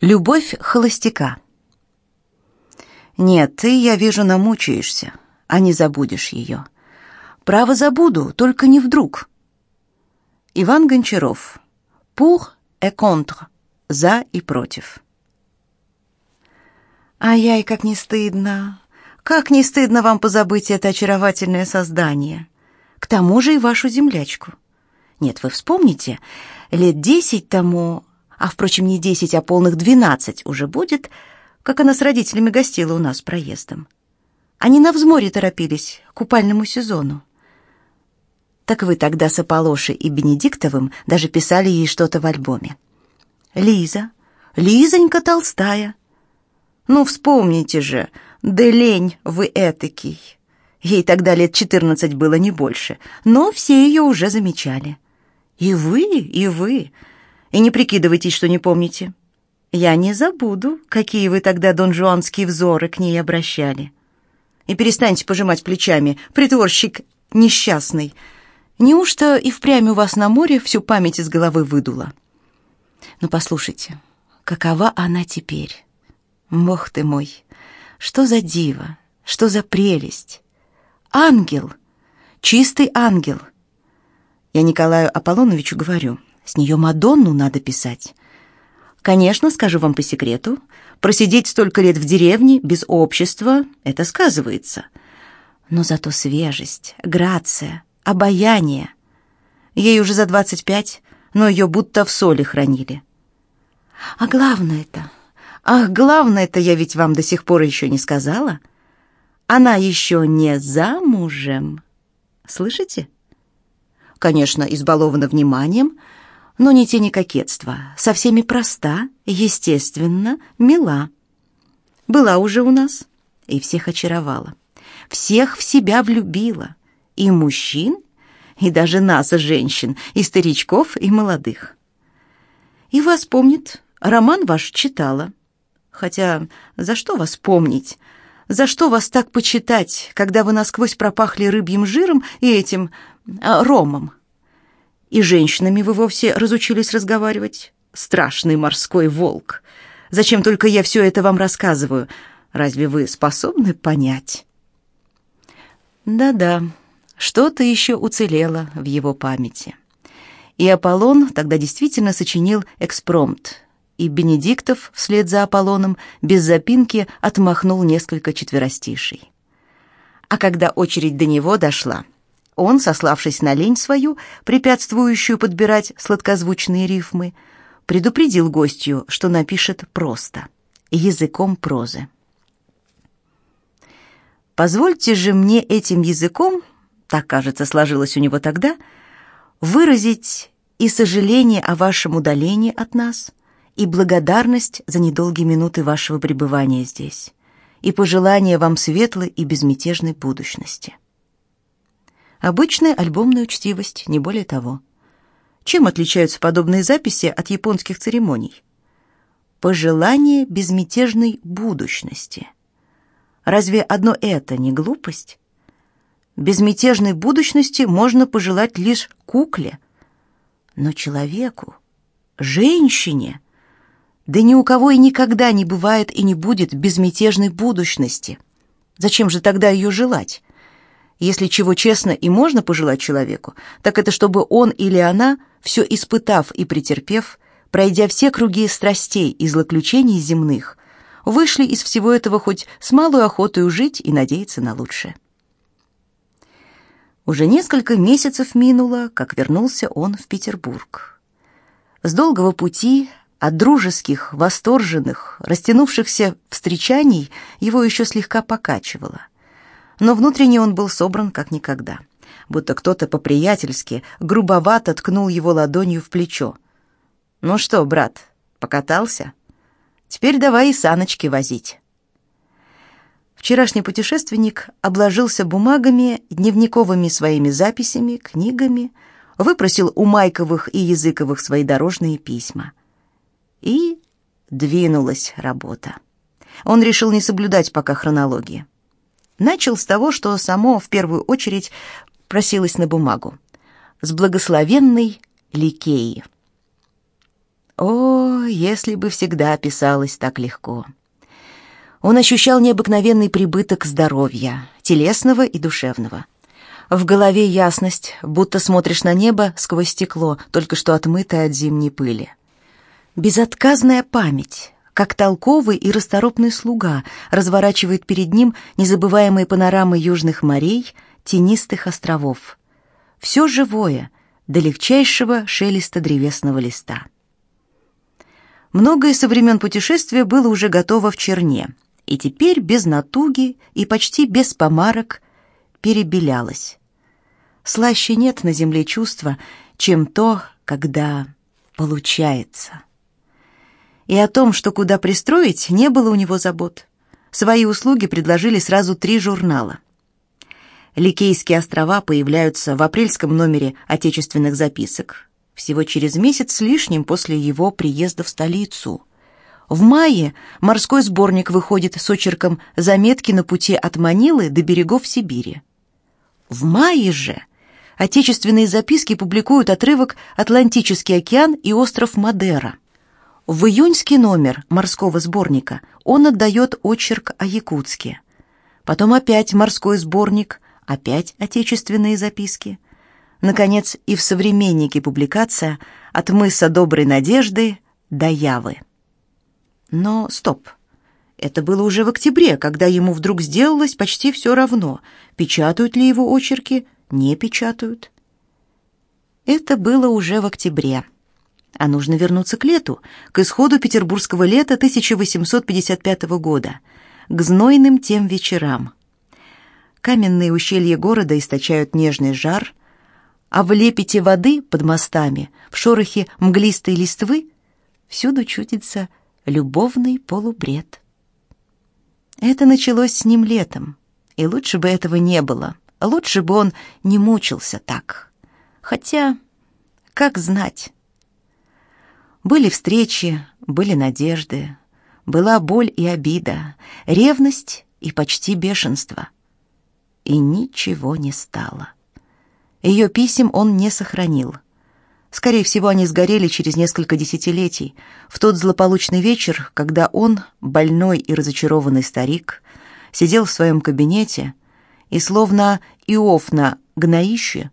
Любовь холостяка. Нет, ты, я вижу, намучаешься, а не забудешь ее. Право забуду, только не вдруг. Иван Гончаров. Pour et contre. За и против. Ай-яй, как не стыдно. Как не стыдно вам позабыть это очаровательное создание. К тому же и вашу землячку. Нет, вы вспомните, лет десять тому а, впрочем, не десять, а полных двенадцать уже будет, как она с родителями гостила у нас проездом. Они на взморье торопились, к купальному сезону. Так вы тогда с Аполлошей и Бенедиктовым даже писали ей что-то в альбоме. Лиза, Лизонька Толстая. Ну, вспомните же, да лень вы этакий. Ей тогда лет четырнадцать было, не больше, но все ее уже замечали. И вы, и вы. И не прикидывайтесь, что не помните. Я не забуду, какие вы тогда донжуанские взоры к ней обращали. И перестаньте пожимать плечами, притворщик несчастный. Неужто и впрямь у вас на море всю память из головы выдуло? Ну, послушайте, какова она теперь? Бог ты мой, что за диво, что за прелесть! Ангел, чистый ангел. Я Николаю Аполлоновичу говорю — с нее Мадонну надо писать. Конечно, скажу вам по секрету, просидеть столько лет в деревне без общества — это сказывается. Но зато свежесть, грация, обаяние. Ей уже за двадцать пять, но ее будто в соли хранили. А главное-то, ах, главное-то я ведь вам до сих пор еще не сказала. Она еще не замужем. Слышите? Конечно, избалована вниманием — но ни тени кокетства, со всеми проста, естественно, мила. Была уже у нас и всех очаровала, всех в себя влюбила, и мужчин, и даже нас, женщин, и старичков, и молодых. И вас помнит, роман ваш читала. Хотя за что вас помнить? За что вас так почитать, когда вы насквозь пропахли рыбьим жиром и этим а, ромом? И женщинами вы вовсе разучились разговаривать. Страшный морской волк. Зачем только я все это вам рассказываю? Разве вы способны понять? Да-да, что-то еще уцелело в его памяти. И Аполлон тогда действительно сочинил экспромт, и Бенедиктов вслед за Аполлоном без запинки отмахнул несколько четверостишей. А когда очередь до него дошла, он, сославшись на лень свою, препятствующую подбирать сладкозвучные рифмы, предупредил гостью, что напишет просто, языком прозы. «Позвольте же мне этим языком, так, кажется, сложилось у него тогда, выразить и сожаление о вашем удалении от нас, и благодарность за недолгие минуты вашего пребывания здесь, и пожелание вам светлой и безмятежной будущности». Обычная альбомная учтивость, не более того. Чем отличаются подобные записи от японских церемоний? Пожелание безмятежной будущности. Разве одно это не глупость? Безмятежной будущности можно пожелать лишь кукле, но человеку, женщине, да ни у кого и никогда не бывает и не будет безмятежной будущности. Зачем же тогда ее желать? Если чего честно и можно пожелать человеку, так это чтобы он или она, все испытав и претерпев, пройдя все круги страстей и злоключений земных, вышли из всего этого хоть с малой охотой жить и надеяться на лучшее. Уже несколько месяцев минуло, как вернулся он в Петербург. С долгого пути, от дружеских, восторженных, растянувшихся встречаний его еще слегка покачивало – но внутренне он был собран как никогда, будто кто-то по-приятельски грубовато ткнул его ладонью в плечо. «Ну что, брат, покатался? Теперь давай и саночки возить». Вчерашний путешественник обложился бумагами, дневниковыми своими записями, книгами, выпросил у Майковых и Языковых свои дорожные письма. И двинулась работа. Он решил не соблюдать пока хронологии. Начал с того, что само в первую очередь просилось на бумагу. С благословенной Ликеи. О, если бы всегда писалось так легко. Он ощущал необыкновенный прибыток здоровья, телесного и душевного. В голове ясность, будто смотришь на небо сквозь стекло, только что отмытое от зимней пыли. Безотказная память, как толковый и расторопный слуга, разворачивает перед ним незабываемые панорамы южных морей, тенистых островов. Все живое, до легчайшего шелеста древесного листа. Многое со времен путешествия было уже готово в черне, и теперь без натуги и почти без помарок перебелялось. Слаще нет на земле чувства, чем то, когда получается. И о том, что куда пристроить, не было у него забот. Свои услуги предложили сразу три журнала. Ликейские острова появляются в апрельском номере отечественных записок, всего через месяц с лишним после его приезда в столицу. В мае морской сборник выходит с очерком «Заметки на пути от Манилы до берегов Сибири». В мае же отечественные записки публикуют отрывок «Атлантический океан и остров Мадера». В июньский номер морского сборника он отдает очерк о Якутске. Потом опять морской сборник, опять отечественные записки. Наконец, и в «Современнике» публикация «От мыса Доброй Надежды до Явы». Но стоп. Это было уже в октябре, когда ему вдруг сделалось почти все равно, печатают ли его очерки, не печатают. Это было уже в октябре. А нужно вернуться к лету, к исходу петербургского лета 1855 года, к знойным тем вечерам. Каменные ущелья города источают нежный жар, а в лепете воды под мостами, в шорохе мглистой листвы, всюду чудится любовный полубред. Это началось с ним летом, и лучше бы этого не было. Лучше бы он не мучился так. Хотя, как знать? Были встречи, были надежды, была боль и обида, ревность и почти бешенство. И ничего не стало. Ее писем он не сохранил — Скорее всего, они сгорели через несколько десятилетий, в тот злополучный вечер, когда он, больной и разочарованный старик, сидел в своем кабинете и, словно Иов на гноище,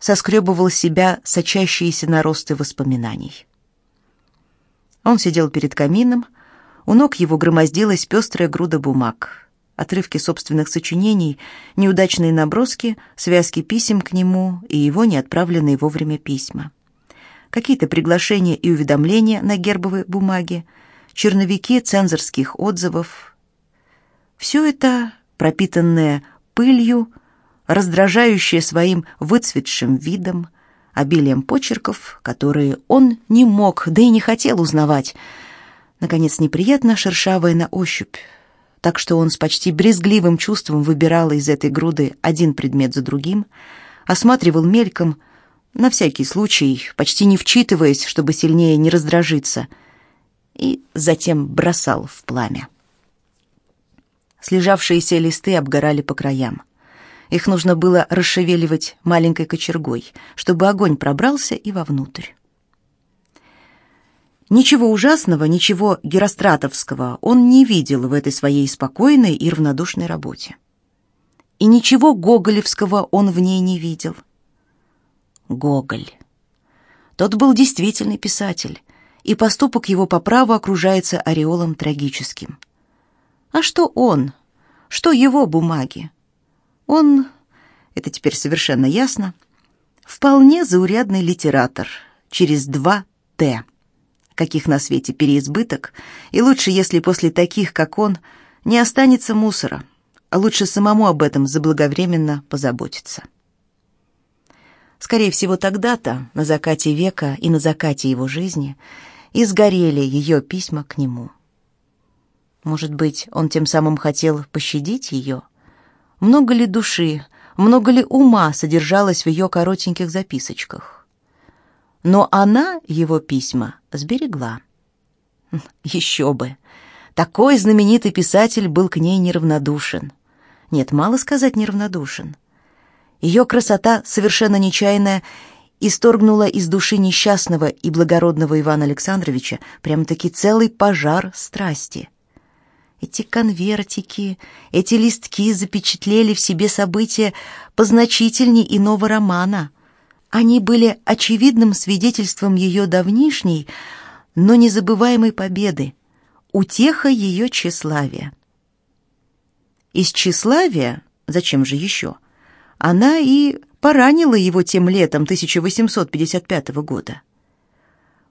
соскребывал себя сочащиеся наросты воспоминаний. Он сидел перед камином, у ног его громоздилась пестрая груда бумаг, отрывки собственных сочинений, неудачные наброски, связки писем к нему и его неотправленные вовремя письма какие-то приглашения и уведомления на гербовой бумаге, черновики цензорских отзывов. Все это, пропитанное пылью, раздражающее своим выцветшим видом, обилием почерков, которые он не мог, да и не хотел узнавать. Наконец, неприятно шершавая на ощупь, так что он с почти брезгливым чувством выбирал из этой груды один предмет за другим, осматривал мельком, на всякий случай, почти не вчитываясь, чтобы сильнее не раздражиться, и затем бросал в пламя. Слежавшиеся листы обгорали по краям. Их нужно было расшевеливать маленькой кочергой, чтобы огонь пробрался и вовнутрь. Ничего ужасного, ничего геростратовского он не видел в этой своей спокойной и равнодушной работе. И ничего гоголевского он в ней не видел — Гоголь. Тот был действительный писатель, и поступок его по праву окружается ореолом трагическим. А что он? Что его бумаги? Он, это теперь совершенно ясно, вполне заурядный литератор, через два «Т», каких на свете переизбыток, и лучше, если после таких, как он, не останется мусора, а лучше самому об этом заблаговременно позаботиться. Скорее всего, тогда-то, на закате века и на закате его жизни, и сгорели ее письма к нему. Может быть, он тем самым хотел пощадить ее? Много ли души, много ли ума содержалось в ее коротеньких записочках? Но она его письма сберегла. Еще бы! Такой знаменитый писатель был к ней неравнодушен. Нет, мало сказать неравнодушен — ее красота совершенно нечаянная исторгнула из души несчастного и благородного Ивана Александровича прямо-таки целый пожар страсти. Эти конвертики, эти листки запечатлели в себе события позначительней иного романа. Они были очевидным свидетельством ее давнишней, но незабываемой победы, утеха ее тщеславия. Из тщеславия, зачем же еще, она и поранила его тем летом 1855 года.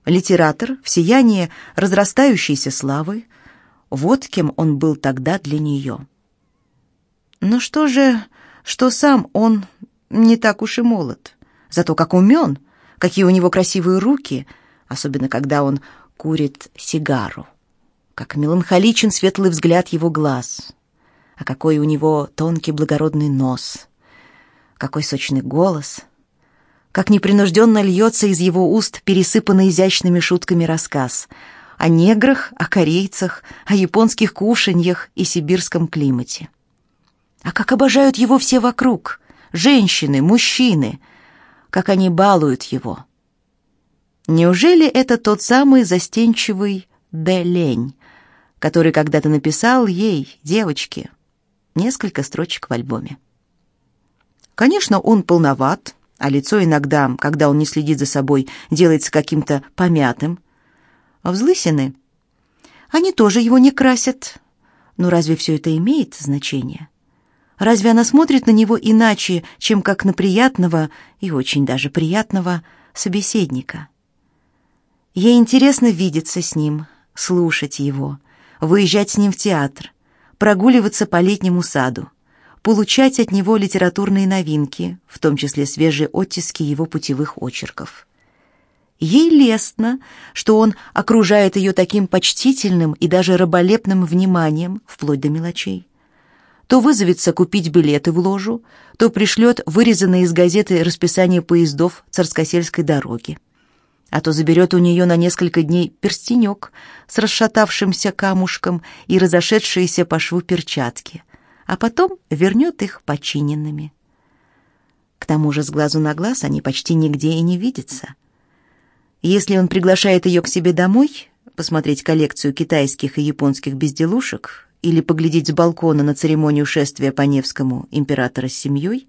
Литератор в сиянии разрастающейся славы, вот кем он был тогда для нее. Но что же, что сам он не так уж и молод, зато как умен, какие у него красивые руки, особенно когда он курит сигару, как меланхоличен светлый взгляд его глаз, а какой у него тонкий благородный нос, какой сочный голос, как непринужденно льется из его уст пересыпанный изящными шутками рассказ о неграх, о корейцах, о японских кушаньях и сибирском климате. А как обожают его все вокруг, женщины, мужчины, как они балуют его. Неужели это тот самый застенчивый Де Лень, который когда-то написал ей, девочке, несколько строчек в альбоме? Конечно, он полноват, а лицо иногда, когда он не следит за собой, делается каким-то помятым. Взлысины? Они тоже его не красят. Но разве все это имеет значение? Разве она смотрит на него иначе, чем как на приятного и очень даже приятного собеседника? Ей интересно видеться с ним, слушать его, выезжать с ним в театр, прогуливаться по летнему саду получать от него литературные новинки, в том числе свежие оттиски его путевых очерков. Ей лестно, что он окружает ее таким почтительным и даже раболепным вниманием, вплоть до мелочей. То вызовется купить билеты в ложу, то пришлет вырезанные из газеты расписание поездов царскосельской дороги. А то заберет у нее на несколько дней перстенек с расшатавшимся камушком и разошедшиеся по шву перчатки — а потом вернет их починенными. К тому же с глазу на глаз они почти нигде и не видятся. Если он приглашает ее к себе домой, посмотреть коллекцию китайских и японских безделушек или поглядеть с балкона на церемонию шествия по Невскому императора с семьей,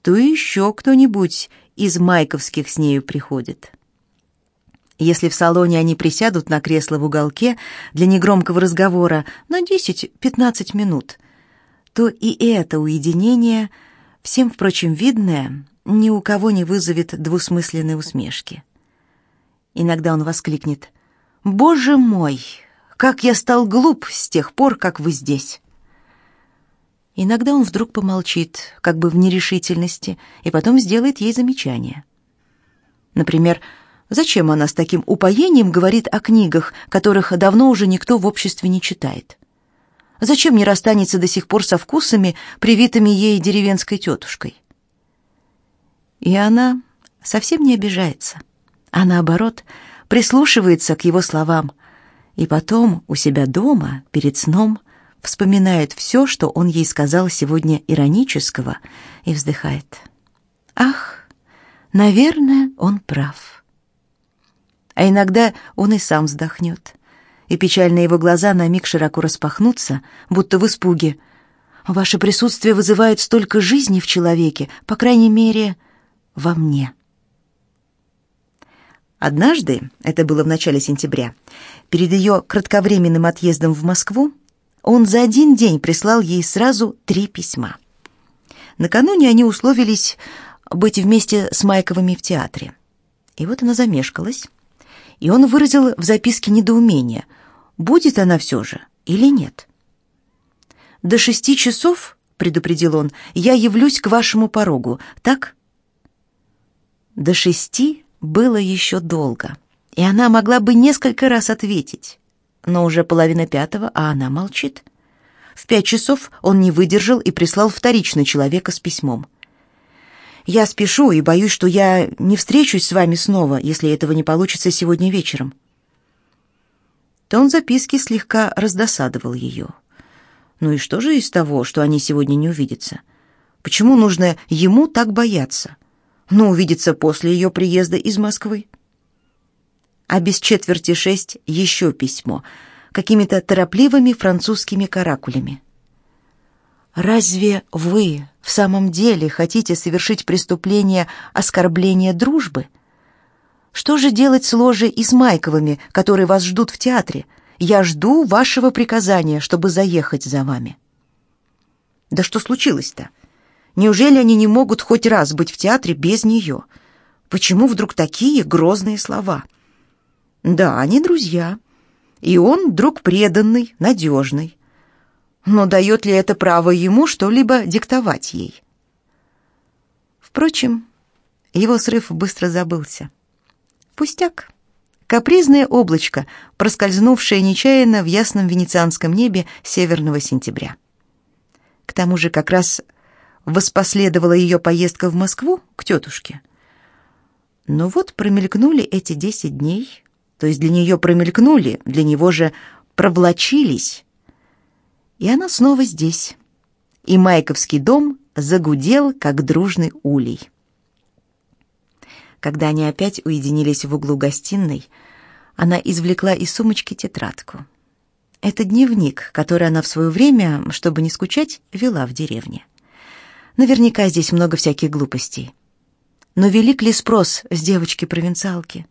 то еще кто-нибудь из майковских с нею приходит. Если в салоне они присядут на кресло в уголке для негромкого разговора на 10-15 минут – то и это уединение, всем, впрочем, видное, ни у кого не вызовет двусмысленной усмешки. Иногда он воскликнет «Боже мой, как я стал глуп с тех пор, как вы здесь!» Иногда он вдруг помолчит, как бы в нерешительности, и потом сделает ей замечание. Например, зачем она с таким упоением говорит о книгах, которых давно уже никто в обществе не читает? Зачем не расстанется до сих пор со вкусами, привитыми ей деревенской тетушкой? И она совсем не обижается, а наоборот, прислушивается к его словам, и потом у себя дома, перед сном, вспоминает все, что он ей сказал сегодня иронического, и вздыхает. Ах, наверное, он прав. А иногда он и сам вздохнет и печальные его глаза на миг широко распахнутся, будто в испуге. Ваше присутствие вызывает столько жизни в человеке, по крайней мере, во мне. Однажды, это было в начале сентября, перед ее кратковременным отъездом в Москву, он за один день прислал ей сразу три письма. Накануне они условились быть вместе с Майковыми в театре. И вот она замешкалась, и он выразил в записке недоумение – будет она все же или нет. «До шести часов, — предупредил он, — я явлюсь к вашему порогу, так?» До шести было еще долго, и она могла бы несколько раз ответить, но уже половина пятого, а она молчит. В пять часов он не выдержал и прислал вторично человека с письмом. «Я спешу и боюсь, что я не встречусь с вами снова, если этого не получится сегодня вечером. Тон записки слегка раздосадовал ее. Ну и что же из того, что они сегодня не увидятся? Почему нужно ему так бояться? Но увидится после ее приезда из Москвы. А без четверти шесть еще письмо, какими-то торопливыми французскими каракулями. «Разве вы в самом деле хотите совершить преступление оскорбления дружбы? Что же делать с ложей и с Майковыми, которые вас ждут в театре? Я жду вашего приказания, чтобы заехать за вами». Да что случилось-то? Неужели они не могут хоть раз быть в театре без нее? Почему вдруг такие грозные слова? Да, они друзья. И он друг преданный, надежный. Но дает ли это право ему что-либо диктовать ей? Впрочем, его срыв быстро забылся. Пустяк. Капризное облачко, проскользнувшее нечаянно в ясном венецианском небе северного сентября. К тому же как раз воспоследовала ее поездка в Москву к тетушке. Но вот промелькнули эти десять дней, то есть для нее промелькнули, для него же провлачились, и она снова здесь. И Майковский дом загудел, как дружный улей. Когда они опять уединились в углу гостиной, она извлекла из сумочки тетрадку. Это дневник, который она в свое время, чтобы не скучать, вела в деревне. Наверняка здесь много всяких глупостей. Но велик ли спрос с девочки-провинциалки?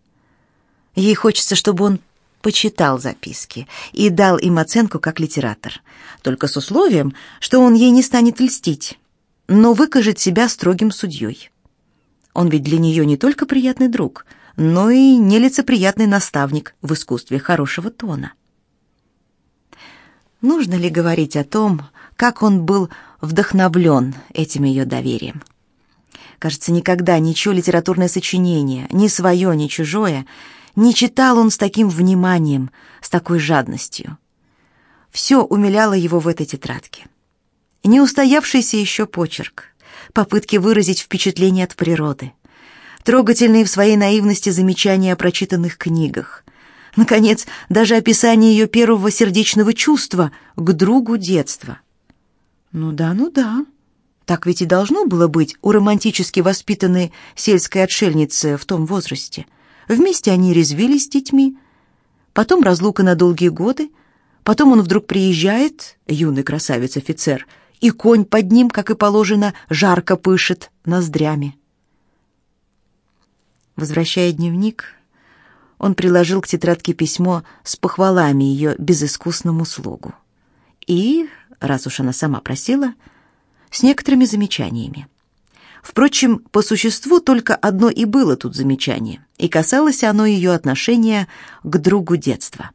Ей хочется, чтобы он почитал записки и дал им оценку как литератор, только с условием, что он ей не станет льстить, но выкажет себя строгим судьей. Он ведь для нее не только приятный друг, но и нелицеприятный наставник в искусстве хорошего тона. Нужно ли говорить о том, как он был вдохновлен этим ее доверием? Кажется, никогда ничего литературное сочинение, ни свое, ни чужое, не читал он с таким вниманием, с такой жадностью. Все умиляло его в этой тетрадке. Неустоявшийся еще почерк, попытки выразить впечатление от природы, трогательные в своей наивности замечания о прочитанных книгах, наконец, даже описание ее первого сердечного чувства к другу детства. Ну да, ну да. Так ведь и должно было быть у романтически воспитанной сельской отшельницы в том возрасте — Вместе они резвились с детьми. Потом разлука на долгие годы. Потом он вдруг приезжает, юный красавец-офицер, и конь под ним, как и положено, жарко пышет ноздрями. Возвращая дневник, он приложил к тетрадке письмо с похвалами ее безыскусному слугу. И, раз уж она сама просила, с некоторыми замечаниями. Впрочем, по существу только одно и было тут замечание, и касалось оно ее отношения к другу детства.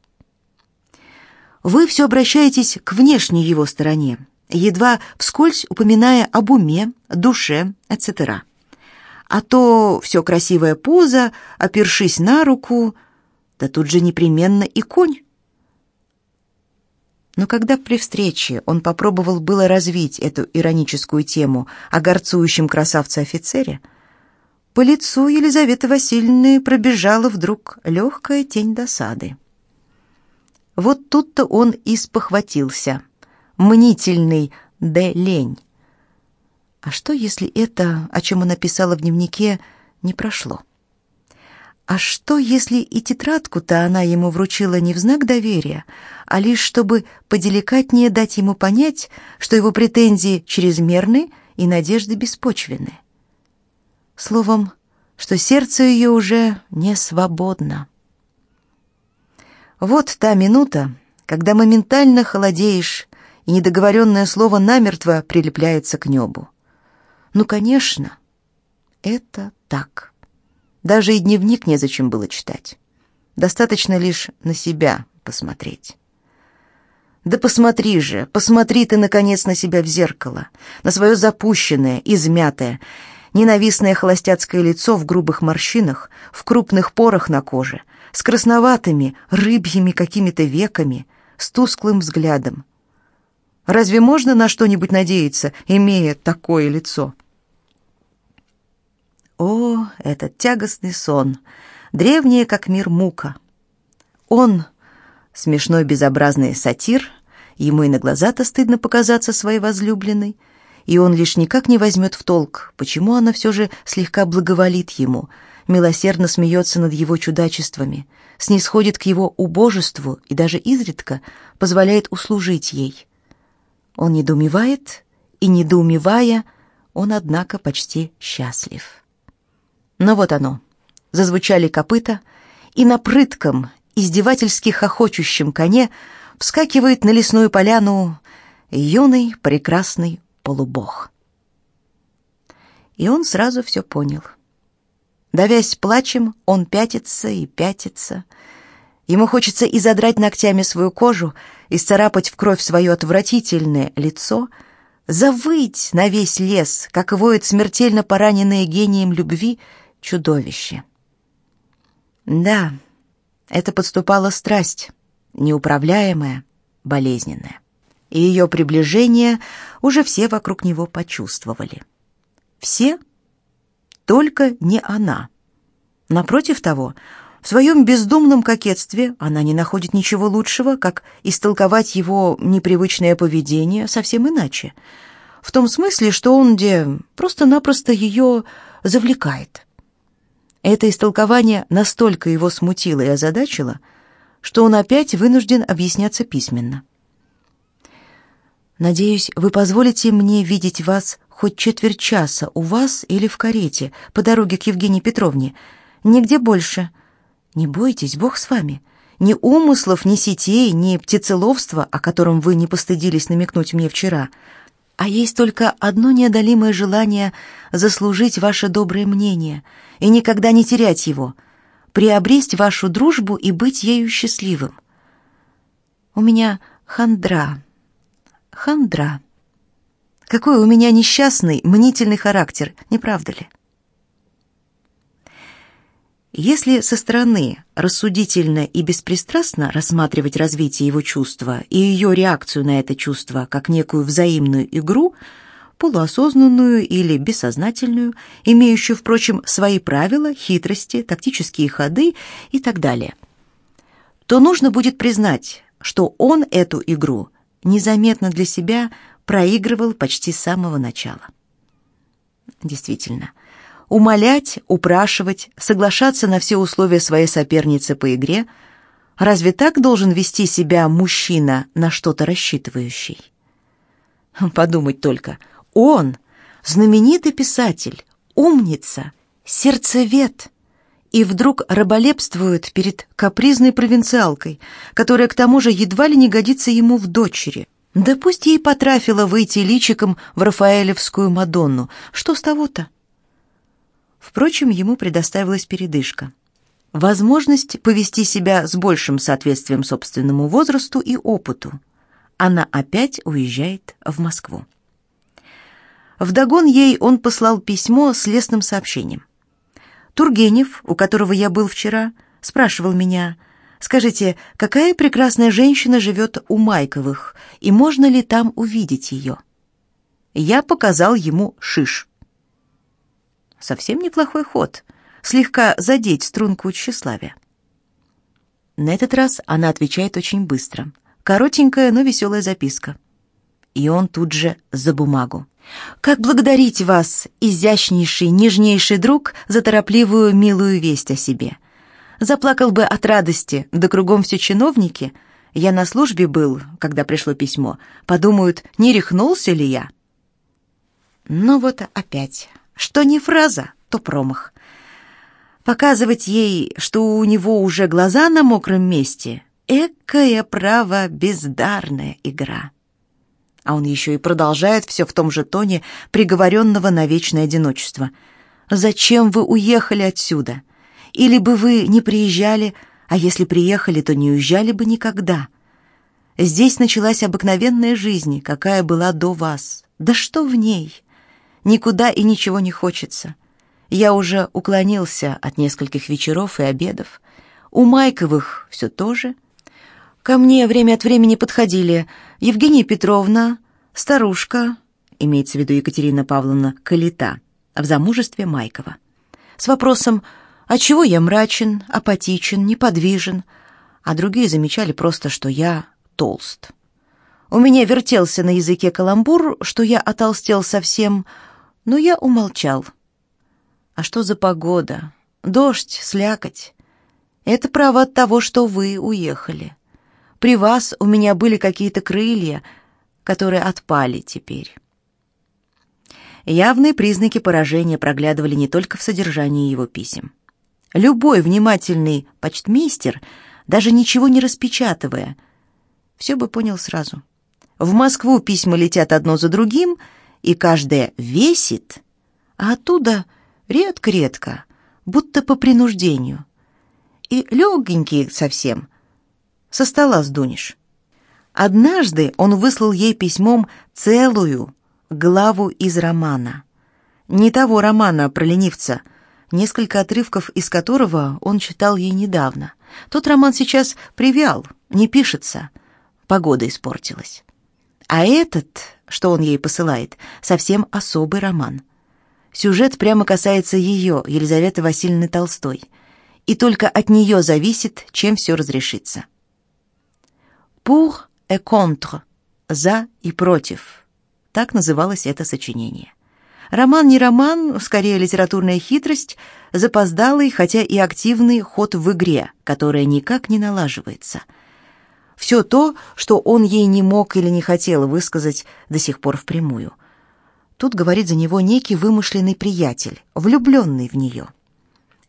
Вы все обращаетесь к внешней его стороне, едва вскользь упоминая об уме, душе, etc. А то все красивая поза, опершись на руку, да тут же непременно и конь. Но когда при встрече он попробовал было развить эту ироническую тему о горцующем красавце-офицере, по лицу Елизаветы Васильевны пробежала вдруг легкая тень досады. Вот тут-то он и спохватился. Мнительный «де лень». А что, если это, о чем она писала в дневнике, не прошло? А что, если и тетрадку-то она ему вручила не в знак доверия, а лишь чтобы поделикатнее дать ему понять, что его претензии чрезмерны и надежды беспочвенны? Словом, что сердце ее уже не свободно. Вот та минута, когда моментально холодеешь, и недоговоренное слово намертво прилепляется к небу. Ну, конечно, это так. Даже и дневник незачем было читать. Достаточно лишь на себя посмотреть. Да посмотри же, посмотри ты, наконец, на себя в зеркало, на свое запущенное, измятое, ненавистное холостяцкое лицо в грубых морщинах, в крупных порах на коже, с красноватыми, рыбьими какими-то веками, с тусклым взглядом. Разве можно на что-нибудь надеяться, имея такое лицо? О, этот тягостный сон, древняя как мир мука. Он, смешной безобразный сатир, ему и на глаза-то стыдно показаться своей возлюбленной, и он лишь никак не возьмет в толк, почему она все же слегка благоволит ему, милосердно смеется над его чудачествами, снисходит к его убожеству и даже изредка позволяет услужить ей. Он недоумевает, и, недоумевая, он, однако, почти счастлив. Но вот оно. Зазвучали копыта, и на прытком, издевательски хохочущем коне вскакивает на лесную поляну юный прекрасный полубог. И он сразу все понял. Давясь плачем, он пятится и пятится. Ему хочется и задрать ногтями свою кожу, и царапать в кровь свое отвратительное лицо, завыть на весь лес, как воет смертельно пораненное гением любви чудовище. Да, это подступала страсть, неуправляемая, болезненная и ее приближение уже все вокруг него почувствовали. Все, только не она. Напротив того, в своем бездумном кокетстве она не находит ничего лучшего, как истолковать его непривычное поведение совсем иначе. В том смысле, что он где просто-напросто ее завлекает. Это истолкование настолько его смутило и озадачило, что он опять вынужден объясняться письменно. Надеюсь, вы позволите мне видеть вас хоть четверть часа у вас или в карете по дороге к Евгении Петровне. Нигде больше. Не бойтесь, Бог с вами. Ни умыслов, ни сетей, ни птицеловства, о котором вы не постыдились намекнуть мне вчера. А есть только одно неодолимое желание заслужить ваше доброе мнение и никогда не терять его, приобрести вашу дружбу и быть ею счастливым. У меня хандра, хандра. Какой у меня несчастный, мнительный характер, не правда ли? Если со стороны рассудительно и беспристрастно рассматривать развитие его чувства и ее реакцию на это чувство как некую взаимную игру, полуосознанную или бессознательную, имеющую, впрочем, свои правила, хитрости, тактические ходы и так далее, то нужно будет признать, что он эту игру незаметно для себя проигрывал почти с самого начала. Действительно, умолять, упрашивать, соглашаться на все условия своей соперницы по игре – Разве так должен вести себя мужчина, на что-то рассчитывающий? Подумать только. Он, знаменитый писатель, умница, сердцевед, и вдруг раболепствует перед капризной провинциалкой, которая к тому же едва ли не годится ему в дочери. Да пусть ей потрафило выйти личиком в Рафаэлевскую Мадонну. Что с того-то? Впрочем, ему предоставилась передышка. Возможность повести себя с большим соответствием собственному возрасту и опыту. Она опять уезжает в Москву. Вдогон ей он послал письмо с лестным сообщением. Тургенев, у которого я был вчера, спрашивал меня, «Скажите, какая прекрасная женщина живет у Майковых, и можно ли там увидеть ее?» Я показал ему шиш. Совсем неплохой ход, слегка задеть струнку тщеславия. На этот раз она отвечает очень быстро. Коротенькая, но веселая записка. И он тут же за бумагу. Как благодарить вас, изящнейший, нежнейший друг, за торопливую, милую весть о себе. Заплакал бы от радости, да кругом все чиновники. Я на службе был, когда пришло письмо. Подумают, не рехнулся ли я? Ну вот опять. Что не фраза, то промах. Показывать ей, что у него уже глаза на мокром месте, экая право бездарная игра а он еще и продолжает все в том же тоне приговоренного на вечное одиночество. «Зачем вы уехали отсюда? Или бы вы не приезжали, а если приехали, то не уезжали бы никогда. Здесь началась обыкновенная жизнь, какая была до вас. Да что в ней? Никуда и ничего не хочется. Я уже уклонился от нескольких вечеров и обедов. У Майковых все то же. Ко мне время от времени подходили Евгения Петровна, старушка, имеется в виду Екатерина Павловна Калита, в замужестве Майкова, с вопросом «А чего я мрачен, апатичен, неподвижен?» А другие замечали просто, что я толст. У меня вертелся на языке каламбур, что я отолстел совсем, но я умолчал. А что за погода? Дождь, слякоть. Это право от того, что вы уехали. При вас у меня были какие-то крылья, которые отпали теперь. Явные признаки поражения проглядывали не только в содержании его писем. Любой внимательный почтмейстер, даже ничего не распечатывая, все бы понял сразу. В Москву письма летят одно за другим, и каждое весит, а оттуда редко-редко, будто по принуждению. И легенькие совсем, со стола сдунешь. Однажды он выслал ей письмом целую главу из романа. Не того романа про ленивца, несколько отрывков из которого он читал ей недавно. Тот роман сейчас привял, не пишется, погода испортилась. А этот, что он ей посылает, совсем особый роман. Сюжет прямо касается ее, Елизаветы Васильевны Толстой, и только от нее зависит, чем все разрешится. «Pour et contre» — «за и против» Так называлось это сочинение. Роман не роман, скорее литературная хитрость, запоздалый, хотя и активный ход в игре, которая никак не налаживается. Все то, что он ей не мог или не хотел высказать до сих пор впрямую. Тут говорит за него некий вымышленный приятель, влюбленный в нее.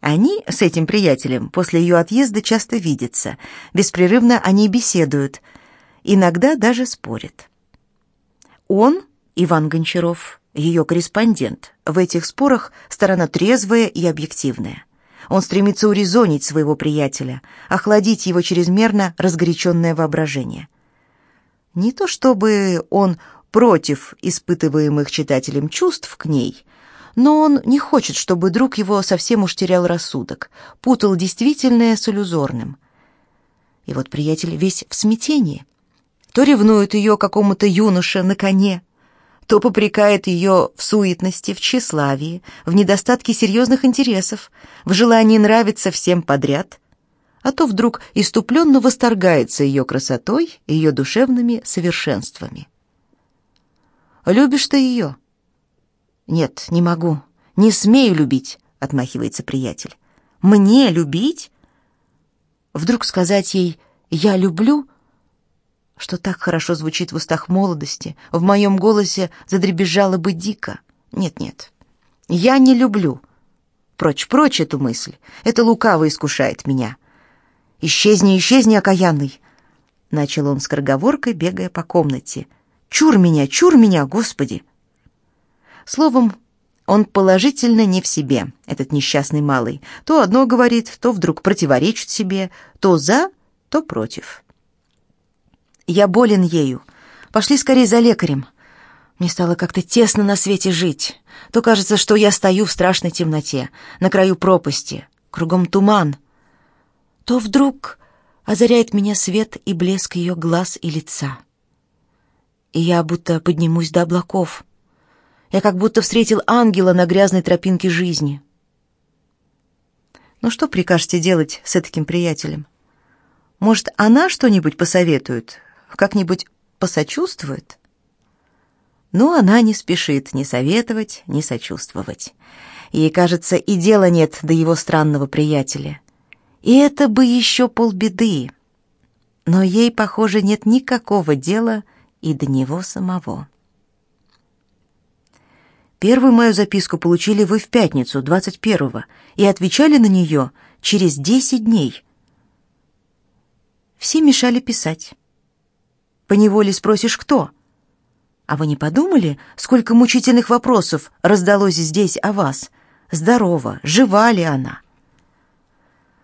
Они с этим приятелем после ее отъезда часто видятся, беспрерывно они беседуют, иногда даже спорят. Он Иван Гончаров, ее корреспондент. В этих спорах сторона трезвая и объективная. Он стремится урезонить своего приятеля, охладить его чрезмерно разгоряченное воображение. Не то чтобы он против испытываемых читателем чувств к ней, но он не хочет, чтобы друг его совсем уж терял рассудок, путал действительное с иллюзорным. И вот приятель весь в смятении. То ревнует ее какому-то юноше на коне, то попрекает ее в суетности, в тщеславии, в недостатке серьезных интересов, в желании нравиться всем подряд, а то вдруг иступленно восторгается ее красотой ее душевными совершенствами. «Любишь ты ее?» «Нет, не могу, не смею любить», — отмахивается приятель. «Мне любить?» Вдруг сказать ей «я люблю» что так хорошо звучит в устах молодости, в моем голосе задребезжало бы дико. Нет-нет, я не люблю. Прочь, прочь эту мысль. Это лукаво искушает меня. Исчезни, исчезни, окаянный. Начал он скороговоркой, бегая по комнате. Чур меня, чур меня, Господи! Словом, он положительно не в себе, этот несчастный малый. То одно говорит, то вдруг противоречит себе, то за, то против. Я болен ею. Пошли скорее за лекарем. Мне стало как-то тесно на свете жить. То кажется, что я стою в страшной темноте, на краю пропасти, кругом туман. То вдруг озаряет меня свет и блеск ее глаз и лица. И я будто поднимусь до облаков. Я как будто встретил ангела на грязной тропинке жизни. Ну что прикажете делать с таким приятелем? Может, она что-нибудь посоветует? Как-нибудь посочувствует? Но она не спешит ни советовать, ни сочувствовать. Ей, кажется, и дела нет до его странного приятеля. И это бы еще полбеды. Но ей, похоже, нет никакого дела и до него самого. Первую мою записку получили вы в пятницу, 21-го, и отвечали на нее через 10 дней. Все мешали писать. Поневоле спросишь, кто? А вы не подумали, сколько мучительных вопросов раздалось здесь о вас? Здорова, жива ли она?